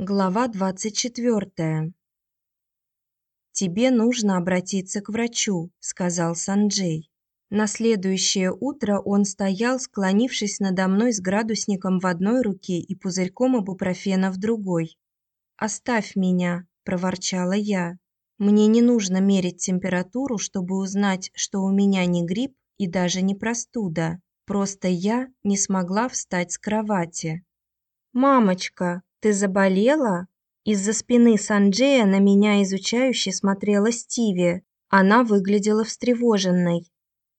Глава 24. Тебе нужно обратиться к врачу, сказал Санджей. На следующее утро он стоял, склонившись надо мной с градусником в одной руке и пузырьком ибупрофена в другой. "Оставь меня", проворчала я. "Мне не нужно мерить температуру, чтобы узнать, что у меня не грипп и даже не простуда. Просто я не смогла встать с кровати". "Мамочка, ты заболела? Из-за спины Санджея на меня изучающе смотрела Стиви. Она выглядела встревоженной.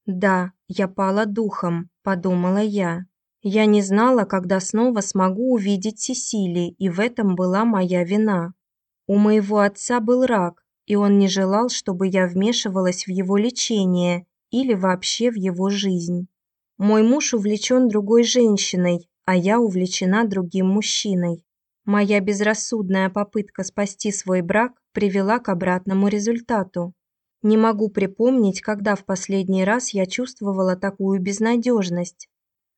Да, я пала духом, подумала я. Я не знала, когда снова смогу увидеть Сесили, и в этом была моя вина. У моего отца был рак, и он не желал, чтобы я вмешивалась в его лечение или вообще в его жизнь. Мой муж увлечен другой женщиной, а я увлечена другим мужчиной. Моя безрассудная попытка спасти свой брак привела к обратному результату. Не могу припомнить, когда в последний раз я чувствовала такую безнадежность.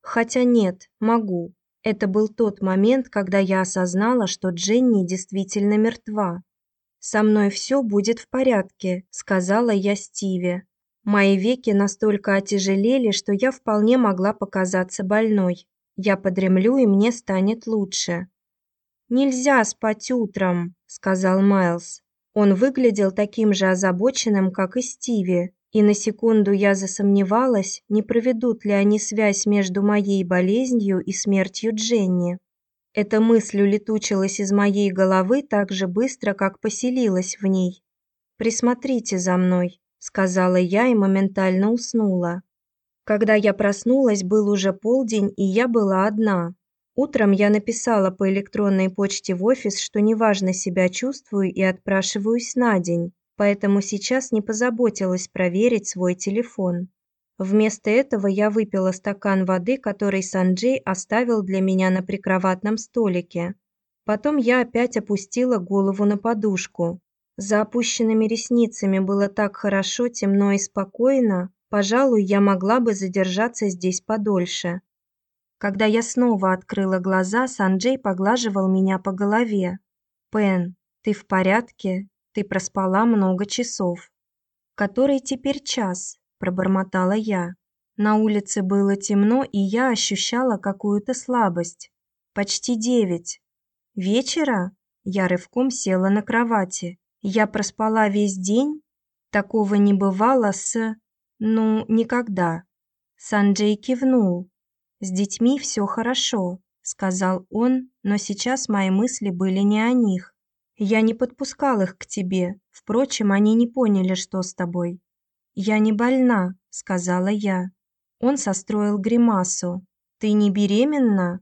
Хотя нет, могу. Это был тот момент, когда я осознала, что Дженни действительно мертва. Со мной все будет в порядке, сказала я Стиве. Мои веки настолько отяжелели, что я вполне могла показаться больной. Я подремлю, и мне станет лучше. Нельзя спать утром, сказал Майлз. Он выглядел таким же озабоченным, как и Стиви, и на секунду я засомневалась, не проведут ли они связь между моей болезнью и смертью Дженни. Эта мысль улетучилась из моей головы так же быстро, как поселилась в ней. Присмотрите за мной, сказала я и моментально уснула. Когда я проснулась, был уже полдень, и я была одна. Утром я написала по электронной почте в офис, что неважно себя чувствую и отпрашиваюсь на день, поэтому сейчас не позаботилась проверить свой телефон. Вместо этого я выпила стакан воды, который Санджей оставил для меня на прикроватном столике. Потом я опять опустила голову на подушку. За опущенными ресницами было так хорошо, темно и спокойно. Пожалуй, я могла бы задержаться здесь подольше. Когда я снова открыла глаза, Санджей поглаживал меня по голове. "Пен, ты в порядке? Ты проспала много часов. Который теперь час?" пробормотала я. На улице было темно, и я ощущала какую-то слабость. Почти девять. Вечера? Я рывком села на кровати. Я проспала весь день? Такого не бывало с ну, никогда. Санджей кивнул. С детьми все хорошо, сказал он, но сейчас мои мысли были не о них. Я не подпускал их к тебе. Впрочем, они не поняли, что с тобой. Я не больна, сказала я. Он состроил гримасу. Ты не беременна?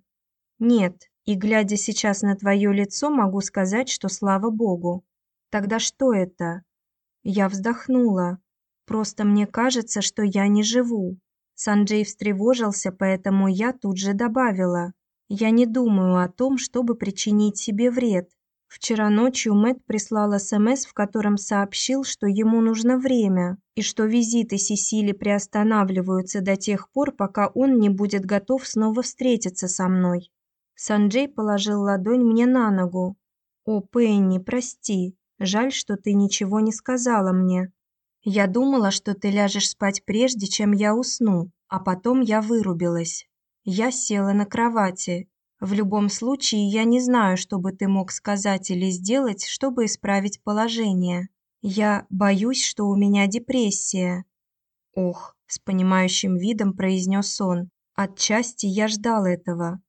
Нет. И глядя сейчас на твое лицо, могу сказать, что слава богу. Тогда что это? Я вздохнула. Просто мне кажется, что я не живу. Санджей встревожился, поэтому я тут же добавила: "Я не думаю о том, чтобы причинить себе вред. Вчера ночью Мэт прислал СМС, в котором сообщил, что ему нужно время и что визиты Сесили приостанавливаются до тех пор, пока он не будет готов снова встретиться со мной". Санджей положил ладонь мне на ногу. "О, Пенни, прости. Жаль, что ты ничего не сказала мне. Я думала, что ты ляжешь спать прежде, чем я усну, а потом я вырубилась. Я села на кровати. В любом случае, я не знаю, что бы ты мог сказать или сделать, чтобы исправить положение. Я боюсь, что у меня депрессия. Ох, с понимающим видом произнес он. Отчасти я ждал этого.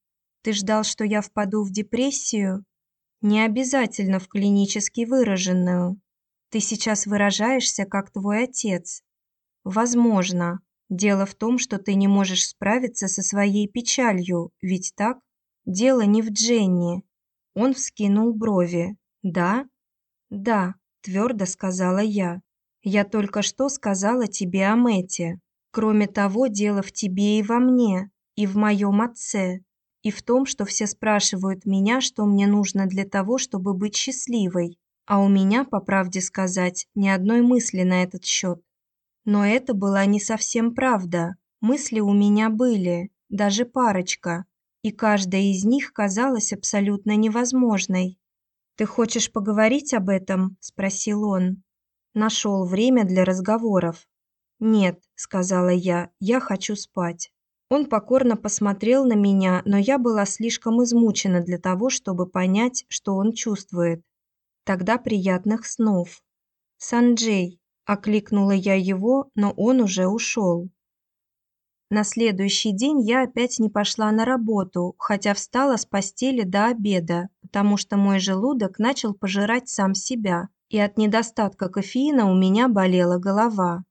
Ты ждал, что я впаду в депрессию? Не обязательно в клинически выраженную. Ты сейчас выражаешься как твой отец. Возможно. Дело в том, что ты не можешь справиться со своей печалью, ведь так? Дело не в Дженни. Он вскинул брови. Да? Да, твердо сказала я. Я только что сказала тебе о Мэте. Кроме того, дело в тебе и во мне, и в моем отце, и в том, что все спрашивают меня, что мне нужно для того, чтобы быть счастливой. А у меня, по правде сказать, ни одной мысли на этот счет. Но это была не совсем правда. Мысли у меня были, даже парочка, и каждая из них казалась абсолютно невозможной. Ты хочешь поговорить об этом? спросил он. Нашел время для разговоров. Нет, сказала я. Я хочу спать. Он покорно посмотрел на меня, но я была слишком измучена для того, чтобы понять, что он чувствует. Тогда приятных снов. Санджей, окликнула я его, но он уже ушел. На следующий день я опять не пошла на работу, хотя встала с постели до обеда, потому что мой желудок начал пожирать сам себя, и от недостатка кофеина у меня болела голова.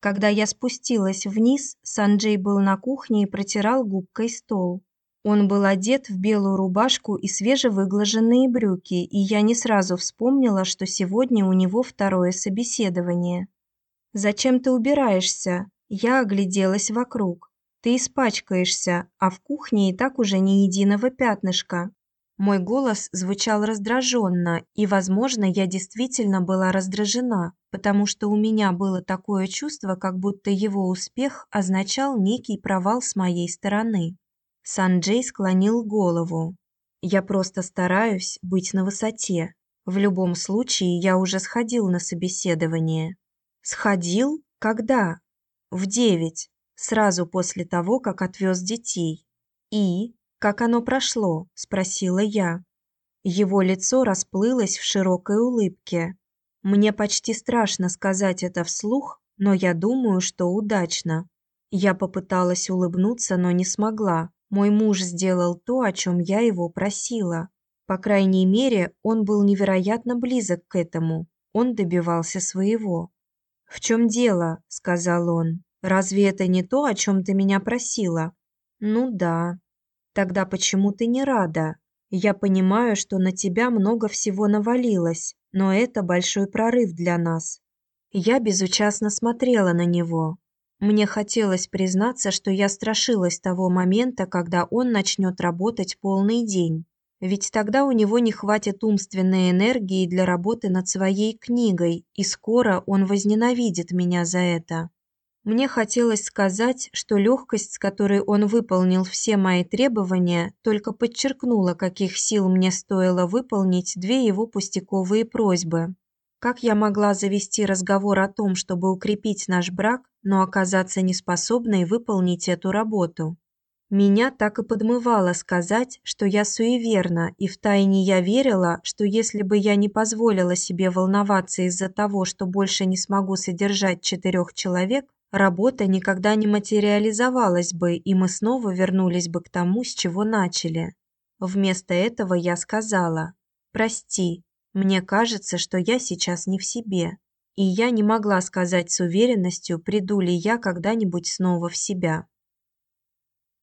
Когда я спустилась вниз, Санджей был на кухне и протирал губкой стол. Он был одет в белую рубашку и свежевыглаженные брюки, и я не сразу вспомнила, что сегодня у него второе собеседование. Зачем ты убираешься? Я огляделась вокруг. Ты испачкаешься, а в кухне и так уже ни единого пятнышка. Мой голос звучал раздраженно, и, возможно, я действительно была раздражена, потому что у меня было такое чувство, как будто его успех означал некий провал с моей стороны. Санджей склонил голову. Я просто стараюсь быть на высоте. В любом случае, я уже сходил на собеседование. Сходил? Когда? В девять, сразу после того, как отвез детей. И как оно прошло? спросила я. Его лицо расплылось в широкой улыбке. Мне почти страшно сказать это вслух, но я думаю, что удачно. Я попыталась улыбнуться, но не смогла. Мой муж сделал то, о чем я его просила. По крайней мере, он был невероятно близок к этому. Он добивался своего. "В чем дело?" сказал он. "Разве это не то, о чем ты меня просила?" "Ну да", Тогда почему ты не рада? Я понимаю, что на тебя много всего навалилось, но это большой прорыв для нас. Я безучастно смотрела на него. Мне хотелось признаться, что я страшилась того момента, когда он начнет работать полный день. Ведь тогда у него не хватит умственной энергии для работы над своей книгой, и скоро он возненавидит меня за это. Мне хотелось сказать, что легкость, с которой он выполнил все мои требования, только подчеркнула, каких сил мне стоило выполнить две его пустяковые просьбы. Как я могла завести разговор о том, чтобы укрепить наш брак, но оказаться неспособной выполнить эту работу? Меня так и подмывало сказать, что я суеверна, и втайне я верила, что если бы я не позволила себе волноваться из-за того, что больше не смогу содержать четырех человек, работа никогда не материализовалась бы, и мы снова вернулись бы к тому, с чего начали. Вместо этого я сказала: "Прости, мне кажется, что я сейчас не в себе". И я не могла сказать с уверенностью, приду ли я когда-нибудь снова в себя.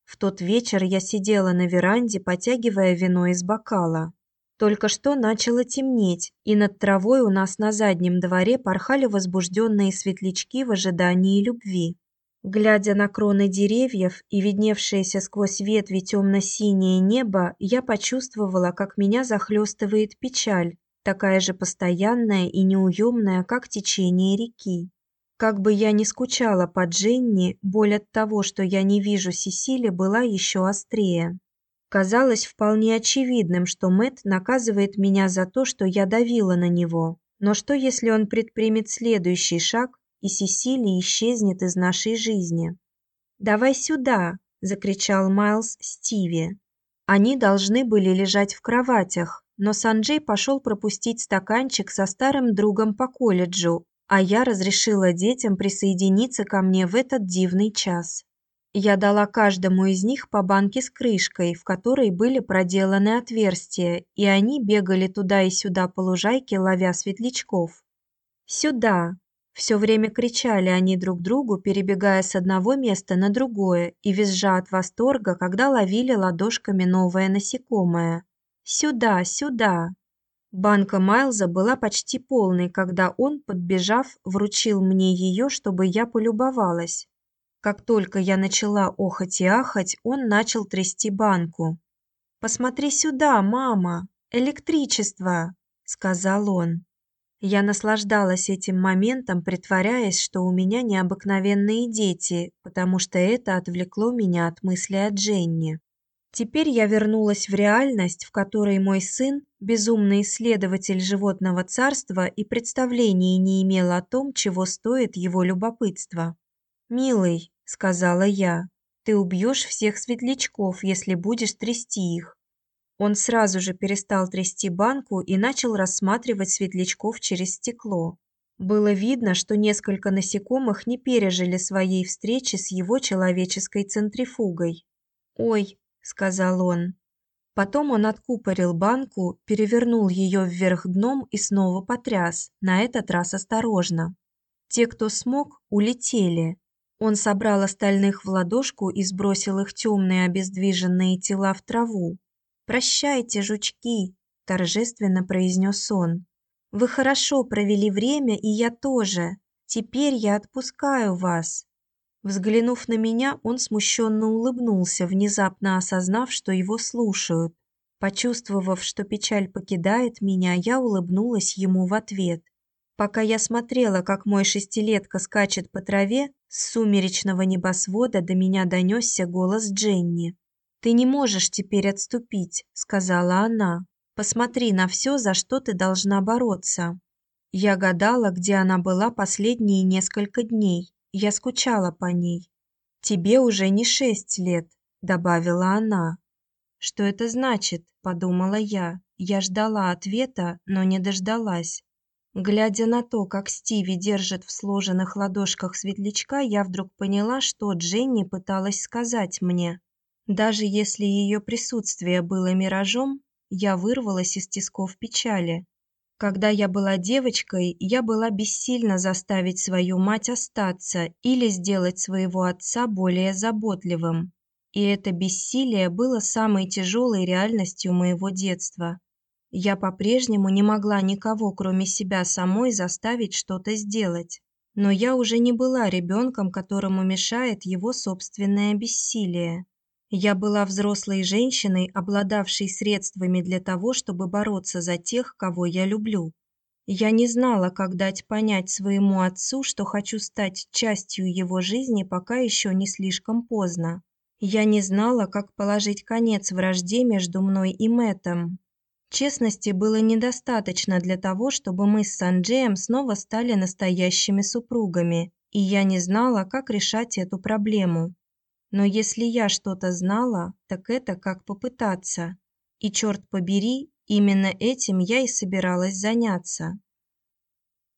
В тот вечер я сидела на веранде, потягивая вино из бокала. Только что начало темнеть, и над травой у нас на заднем дворе порхали возбужденные светлячки в ожидании любви. Глядя на кроны деревьев и видневшееся сквозь ветви темно-синее небо, я почувствовала, как меня захлестывает печаль, такая же постоянная и неуемная, как течение реки. Как бы я ни скучала по Дженни, боль от того, что я не вижу Сесили, была еще острее. Казалось вполне очевидным, что Мэт наказывает меня за то, что я давила на него. Но что если он предпримет следующий шаг, и Сесилия исчезнет из нашей жизни? "Давай сюда", закричал Майлз Стиви. Они должны были лежать в кроватях, но Санджей пошел пропустить стаканчик со старым другом по колледжу, а я разрешила детям присоединиться ко мне в этот дивный час. Я дала каждому из них по банке с крышкой, в которой были проделаны отверстия, и они бегали туда и сюда по лужайке, ловя светлячков. Сюда, все время кричали они друг другу, перебегая с одного места на другое и визжа от восторга, когда ловили ладошками новое насекомое. Сюда, сюда. Банка Майлза была почти полной, когда он, подбежав, вручил мне ее, чтобы я полюбовалась. Как только я начала охать и ахать, он начал трясти банку. Посмотри сюда, мама, электричество, сказал он. Я наслаждалась этим моментом, притворяясь, что у меня необыкновенные дети, потому что это отвлекло меня от мысли о Дженни. Теперь я вернулась в реальность, в которой мой сын, безумный исследователь животного царства, и представления не имел о том, чего стоит его любопытство. "Милый", сказала я. "Ты убьешь всех светлячков, если будешь трясти их". Он сразу же перестал трясти банку и начал рассматривать светлячков через стекло. Было видно, что несколько насекомых не пережили своей встречи с его человеческой центрифугой. "Ой", сказал он. Потом он откупорил банку, перевернул ее вверх дном и снова потряс, на этот раз осторожно. Те, кто смог, улетели. Он собрал остальных в ладошку и сбросил их темные обездвиженные тела в траву. "Прощайте, жучки", торжественно произнес он. "Вы хорошо провели время, и я тоже. Теперь я отпускаю вас". Взглянув на меня, он смущенно улыбнулся, внезапно осознав, что его слушают. Почувствовав, что печаль покидает меня, я улыбнулась ему в ответ. Пока я смотрела, как мой шестилетка скачет по траве, с сумеречного небосвода до меня донесся голос Дженни. Ты не можешь теперь отступить, сказала она. Посмотри на все, за что ты должна бороться. Я гадала, где она была последние несколько дней. Я скучала по ней. Тебе уже не шесть лет, добавила она. Что это значит, подумала я. Я ждала ответа, но не дождалась. Глядя на то, как Стиви держит в сложенных ладошках светлячка, я вдруг поняла, что Дженни пыталась сказать мне. Даже если ее присутствие было миражом, я вырвалась из тисков печали. Когда я была девочкой, я была бессильна заставить свою мать остаться или сделать своего отца более заботливым. И это бессилие было самой тяжелой реальностью моего детства. Я по-прежнему не могла никого, кроме себя самой, заставить что-то сделать. Но я уже не была ребенком, которому мешает его собственное бессилие. Я была взрослой женщиной, обладавшей средствами для того, чтобы бороться за тех, кого я люблю. Я не знала, как дать понять своему отцу, что хочу стать частью его жизни, пока еще не слишком поздно. Я не знала, как положить конец вражде между мной и Мэтом. Честности было недостаточно для того, чтобы мы с Санджеем снова стали настоящими супругами, и я не знала, как решать эту проблему. Но если я что-то знала, так это как попытаться. И черт побери, именно этим я и собиралась заняться.